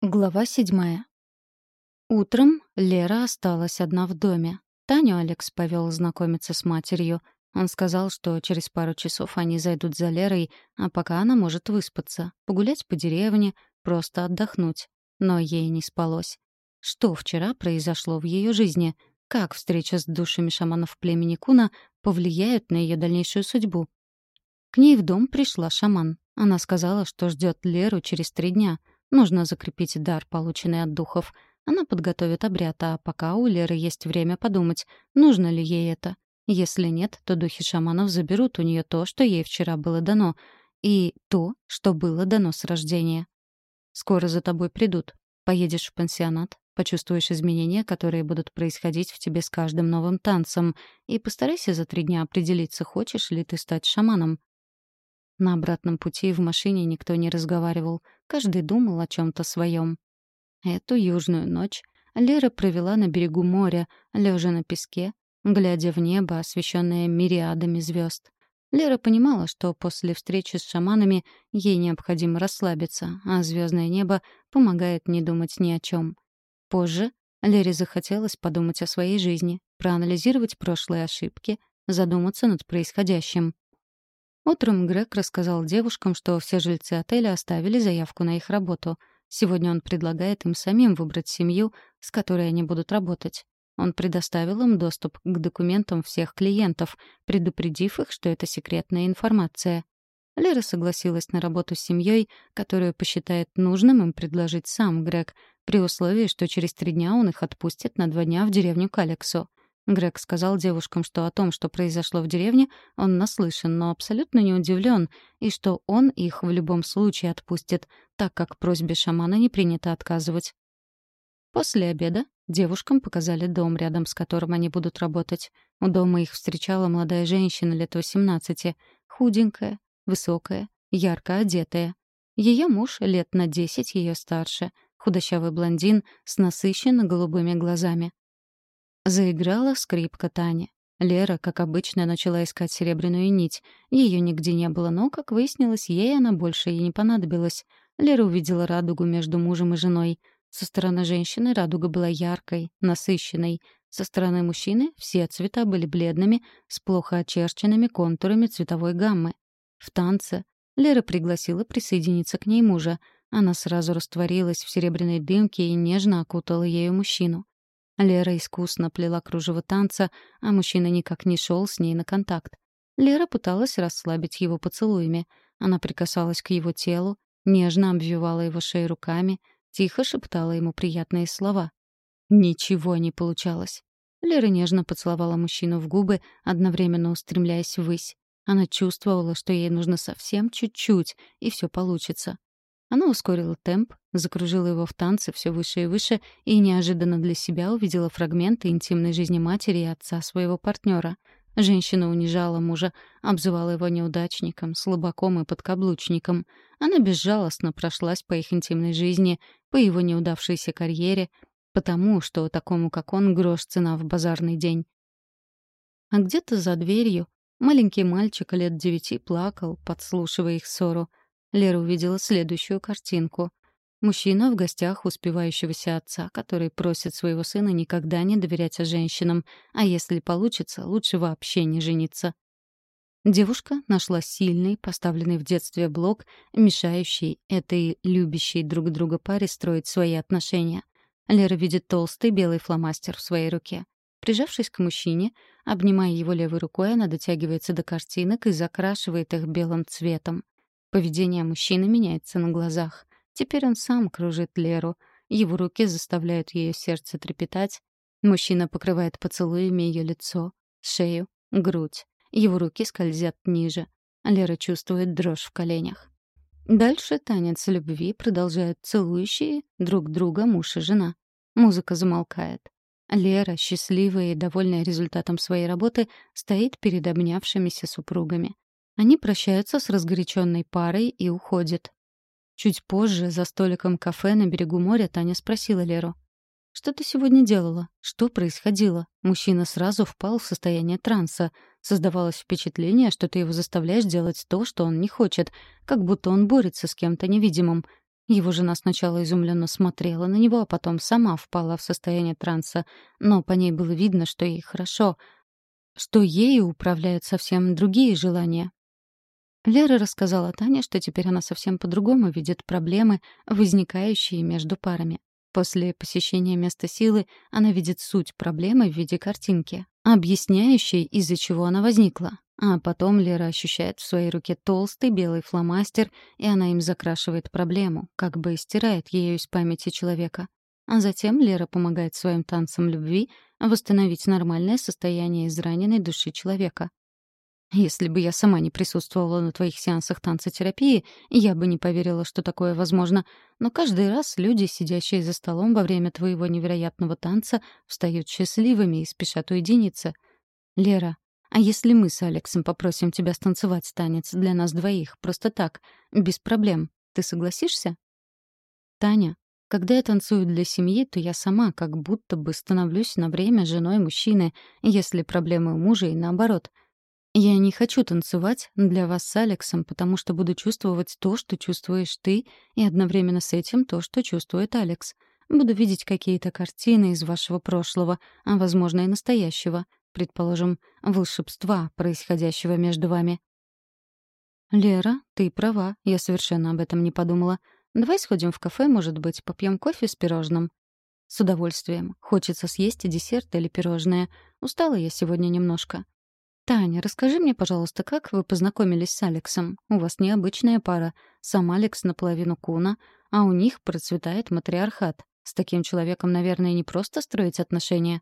Глава седьмая. Утром Лера осталась одна в доме. Таню Алекс повел знакомиться с матерью. Он сказал, что через пару часов они зайдут за Лерой, а пока она может выспаться, погулять по деревне, просто отдохнуть. Но ей не спалось. Что вчера произошло в ее жизни? Как встреча с душами шаманов племени Куна повлияет на ее дальнейшую судьбу? К ней в дом пришла шаман. Она сказала, что ждет Леру через три дня — Нужно закрепить дар, полученный от духов. Она подготовит обряд, а пока у Леры есть время подумать, нужно ли ей это. Если нет, то духи шаманов заберут у нее то, что ей вчера было дано, и то, что было дано с рождения. Скоро за тобой придут. Поедешь в пансионат, почувствуешь изменения, которые будут происходить в тебе с каждым новым танцем, и постарайся за три дня определиться, хочешь ли ты стать шаманом. На обратном пути в машине никто не разговаривал, каждый думал о чем-то своем. Эту южную ночь Лера провела на берегу моря, лежа на песке, глядя в небо, освещенное мириадами звезд. Лера понимала, что после встречи с шаманами ей необходимо расслабиться, а звездное небо помогает не думать ни о чем. Позже Лере захотелось подумать о своей жизни, проанализировать прошлые ошибки, задуматься над происходящим. Утром Грег рассказал девушкам, что все жильцы отеля оставили заявку на их работу. Сегодня он предлагает им самим выбрать семью, с которой они будут работать. Он предоставил им доступ к документам всех клиентов, предупредив их, что это секретная информация. Лера согласилась на работу с семьей, которую посчитает нужным им предложить сам Грег, при условии, что через три дня он их отпустит на два дня в деревню к Алексу. Грег сказал девушкам, что о том, что произошло в деревне, он наслышан, но абсолютно не удивлен, и что он их в любом случае отпустит, так как просьбе шамана не принято отказывать. После обеда девушкам показали дом, рядом с которым они будут работать. У дома их встречала молодая женщина лет 18, худенькая, высокая, ярко одетая. Ее муж лет на 10 ее старше, худощавый блондин с насыщенно голубыми глазами. Заиграла скрипка Тани. Лера, как обычно, начала искать серебряную нить. Ее нигде не было, но, как выяснилось, ей она больше и не понадобилась. Лера увидела радугу между мужем и женой. Со стороны женщины радуга была яркой, насыщенной. Со стороны мужчины все цвета были бледными, с плохо очерченными контурами цветовой гаммы. В танце Лера пригласила присоединиться к ней мужа. Она сразу растворилась в серебряной дымке и нежно окутала ею мужчину. Лера искусно плела кружево танца, а мужчина никак не шел с ней на контакт. Лера пыталась расслабить его поцелуями. Она прикасалась к его телу, нежно обвивала его шею руками, тихо шептала ему приятные слова. Ничего не получалось. Лера нежно поцеловала мужчину в губы, одновременно устремляясь ввысь. Она чувствовала, что ей нужно совсем чуть-чуть, и все получится. Она ускорила темп, закружила его в танце все выше и выше и неожиданно для себя увидела фрагменты интимной жизни матери и отца своего партнера. Женщина унижала мужа, обзывала его неудачником, слабаком и подкаблучником. Она безжалостно прошлась по их интимной жизни, по его неудавшейся карьере, потому что такому, как он, грош цена в базарный день. А где-то за дверью маленький мальчик лет девяти плакал, подслушивая их ссору. Лера увидела следующую картинку. Мужчина в гостях успевающегося отца, который просит своего сына никогда не доверять женщинам, а если получится, лучше вообще не жениться. Девушка нашла сильный, поставленный в детстве блок, мешающий этой любящей друг друга паре строить свои отношения. Лера видит толстый белый фломастер в своей руке. Прижавшись к мужчине, обнимая его левой рукой, она дотягивается до картинок и закрашивает их белым цветом. Поведение мужчины меняется на глазах. Теперь он сам кружит Леру. Его руки заставляют ее сердце трепетать. Мужчина покрывает поцелуями ее лицо, шею, грудь. Его руки скользят ниже. Лера чувствует дрожь в коленях. Дальше танец любви продолжают целующие друг друга муж и жена. Музыка замолкает. Лера, счастливая и довольная результатом своей работы, стоит перед обнявшимися супругами. Они прощаются с разгоряченной парой и уходят. Чуть позже, за столиком кафе на берегу моря, Таня спросила Леру. «Что ты сегодня делала? Что происходило?» Мужчина сразу впал в состояние транса. Создавалось впечатление, что ты его заставляешь делать то, что он не хочет, как будто он борется с кем-то невидимым. Его жена сначала изумленно смотрела на него, а потом сама впала в состояние транса, но по ней было видно, что ей хорошо, что ею управляют совсем другие желания. Лера рассказала Тане, что теперь она совсем по-другому видит проблемы, возникающие между парами. После посещения места силы она видит суть проблемы в виде картинки, объясняющей, из-за чего она возникла. А потом Лера ощущает в своей руке толстый белый фломастер, и она им закрашивает проблему, как бы стирает ее из памяти человека. А затем Лера помогает своим танцам любви восстановить нормальное состояние израненной души человека. Если бы я сама не присутствовала на твоих сеансах танцотерапии, я бы не поверила, что такое возможно. Но каждый раз люди, сидящие за столом во время твоего невероятного танца, встают счастливыми и спешат уединиться. Лера, а если мы с Алексом попросим тебя станцевать танец для нас двоих, просто так, без проблем, ты согласишься? Таня, когда я танцую для семьи, то я сама как будто бы становлюсь на время женой мужчины, если проблемы у мужа и наоборот. Я не хочу танцевать для вас с Алексом, потому что буду чувствовать то, что чувствуешь ты, и одновременно с этим то, что чувствует Алекс. Буду видеть какие-то картины из вашего прошлого, а, возможно, и настоящего — предположим, волшебства, происходящего между вами. «Лера, ты права, я совершенно об этом не подумала. Давай сходим в кафе, может быть, попьем кофе с пирожным?» «С удовольствием. Хочется съесть десерт или пирожное. Устала я сегодня немножко». «Таня, расскажи мне, пожалуйста, как вы познакомились с Алексом? У вас необычная пара. Сам Алекс наполовину куна, а у них процветает матриархат. С таким человеком, наверное, не просто строить отношения».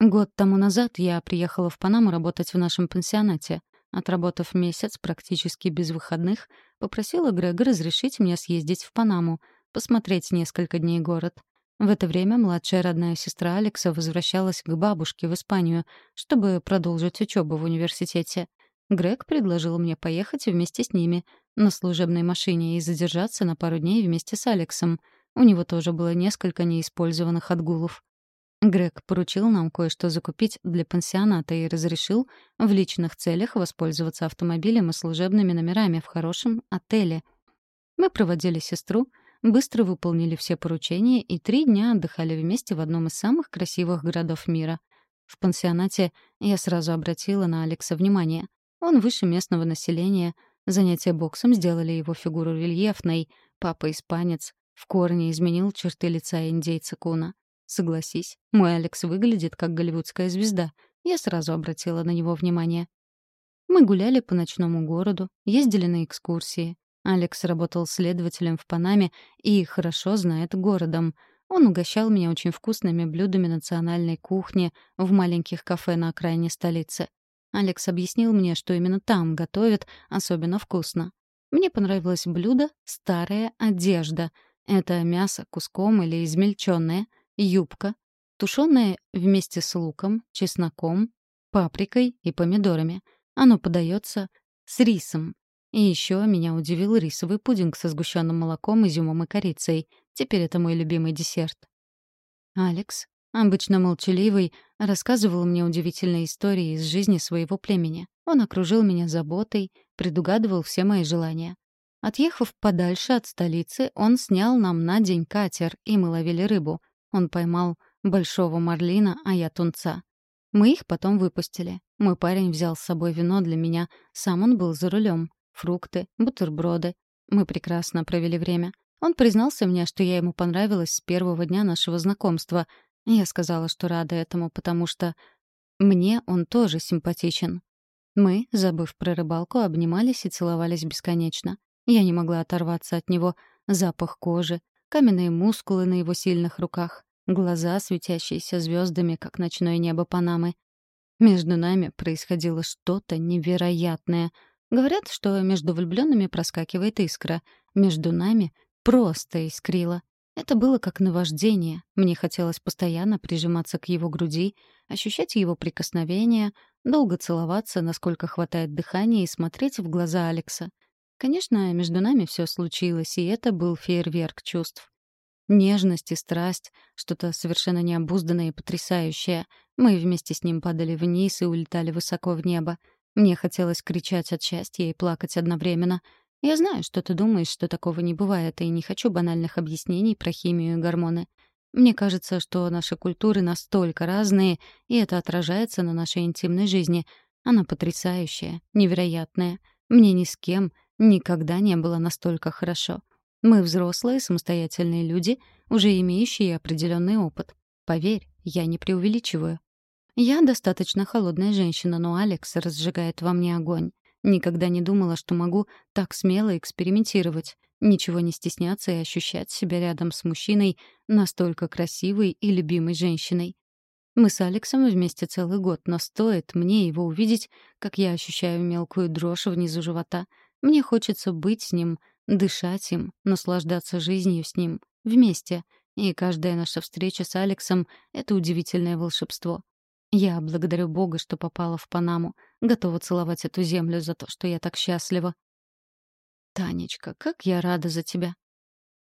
Год тому назад я приехала в Панаму работать в нашем пансионате. Отработав месяц практически без выходных, попросила Грега разрешить мне съездить в Панаму, посмотреть несколько дней город. В это время младшая родная сестра Алекса возвращалась к бабушке в Испанию, чтобы продолжить учебу в университете. Грег предложил мне поехать вместе с ними на служебной машине и задержаться на пару дней вместе с Алексом. У него тоже было несколько неиспользованных отгулов. Грег поручил нам кое-что закупить для пансионата и разрешил в личных целях воспользоваться автомобилем и служебными номерами в хорошем отеле. Мы проводили сестру, быстро выполнили все поручения и три дня отдыхали вместе в одном из самых красивых городов мира. В пансионате я сразу обратила на Алекса внимание. Он выше местного населения, занятия боксом сделали его фигуру рельефной, папа испанец, в корне изменил черты лица индейца Куна. Согласись, мой Алекс выглядит как голливудская звезда. Я сразу обратила на него внимание. Мы гуляли по ночному городу, ездили на экскурсии. Алекс работал следователем в Панаме и хорошо знает городом. Он угощал меня очень вкусными блюдами национальной кухни в маленьких кафе на окраине столицы. Алекс объяснил мне, что именно там готовят особенно вкусно. Мне понравилось блюдо «старая одежда». Это мясо куском или измельченное — юбка, тушеная вместе с луком, чесноком, паприкой и помидорами. Оно подается с рисом. И еще меня удивил рисовый пудинг со сгущенным молоком, изюмом и корицей. Теперь это мой любимый десерт. Алекс, обычно молчаливый, рассказывал мне удивительные истории из жизни своего племени. Он окружил меня заботой, предугадывал все мои желания. Отъехав подальше от столицы, он снял нам на день катер, и мы ловили рыбу — он поймал большого марлина, а я тунца. Мы их потом выпустили. Мой парень взял с собой вино для меня. Сам он был за рулем. Фрукты, бутерброды. Мы прекрасно провели время. Он признался мне, что я ему понравилась с первого дня нашего знакомства. Я сказала, что рада этому, потому что мне он тоже симпатичен. Мы, забыв про рыбалку, обнимались и целовались бесконечно. Я не могла оторваться от него. Запах кожи, каменные мускулы на его сильных руках, глаза, светящиеся звездами, как ночное небо Панамы. Между нами происходило что-то невероятное. Говорят, что между влюбленными проскакивает искра. Между нами просто искрило. Это было как наваждение. Мне хотелось постоянно прижиматься к его груди, ощущать его прикосновения, долго целоваться, насколько хватает дыхания, и смотреть в глаза Алекса. Конечно, между нами все случилось, и это был фейерверк чувств. Нежность и страсть, что-то совершенно необузданное и потрясающее. Мы вместе с ним падали вниз и улетали высоко в небо. Мне хотелось кричать от счастья и плакать одновременно. Я знаю, что ты думаешь, что такого не бывает, и не хочу банальных объяснений про химию и гормоны. Мне кажется, что наши культуры настолько разные, и это отражается на нашей интимной жизни. Она потрясающая, невероятная. Мне ни с кем никогда не было настолько хорошо. Мы взрослые, самостоятельные люди, уже имеющие определенный опыт. Поверь, я не преувеличиваю. Я достаточно холодная женщина, но Алекс разжигает во мне огонь. Никогда не думала, что могу так смело экспериментировать, ничего не стесняться и ощущать себя рядом с мужчиной настолько красивой и любимой женщиной. Мы с Алексом вместе целый год, но стоит мне его увидеть, как я ощущаю мелкую дрожь внизу живота. Мне хочется быть с ним, дышать им, наслаждаться жизнью с ним, вместе. И каждая наша встреча с Алексом — это удивительное волшебство. Я благодарю Бога, что попала в Панаму. Готова целовать эту землю за то, что я так счастлива. Танечка, как я рада за тебя.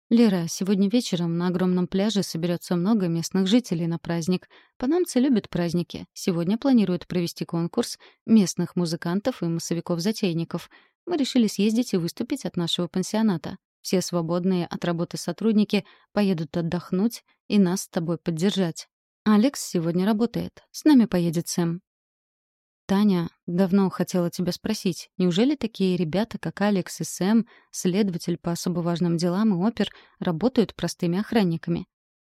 Лера, сегодня вечером на огромном пляже соберется много местных жителей на праздник. Панамцы любят праздники. Сегодня планируют провести конкурс местных музыкантов и массовиков-затейников. Мы решили съездить и выступить от нашего пансионата. Все свободные от работы сотрудники поедут отдохнуть и нас с тобой поддержать. Алекс сегодня работает. С нами поедет Сэм. Таня, давно хотела тебя спросить, неужели такие ребята, как Алекс и Сэм, следователь по особо важным делам и опер, работают простыми охранниками?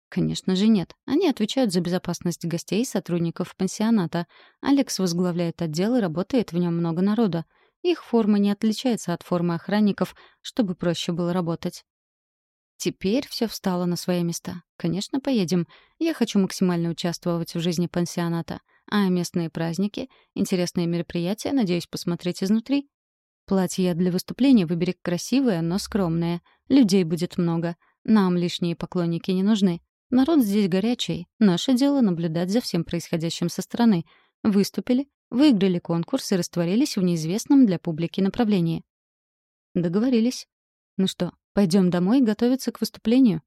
Конечно же нет. Они отвечают за безопасность гостей и сотрудников пансионата. Алекс возглавляет отдел и работает в нем много народа. Их форма не отличается от формы охранников, чтобы проще было работать. Теперь все встало на свои места. Конечно, поедем. Я хочу максимально участвовать в жизни пансионата. А местные праздники, интересные мероприятия, надеюсь посмотреть изнутри. Платье для выступления выбери красивое, но скромное. Людей будет много. Нам лишние поклонники не нужны. Народ здесь горячий. Наше дело — наблюдать за всем происходящим со стороны. Выступили, выиграли конкурс и растворились в неизвестном для публики направлении. Договорились. Ну что, Пойдем домой готовиться к выступлению.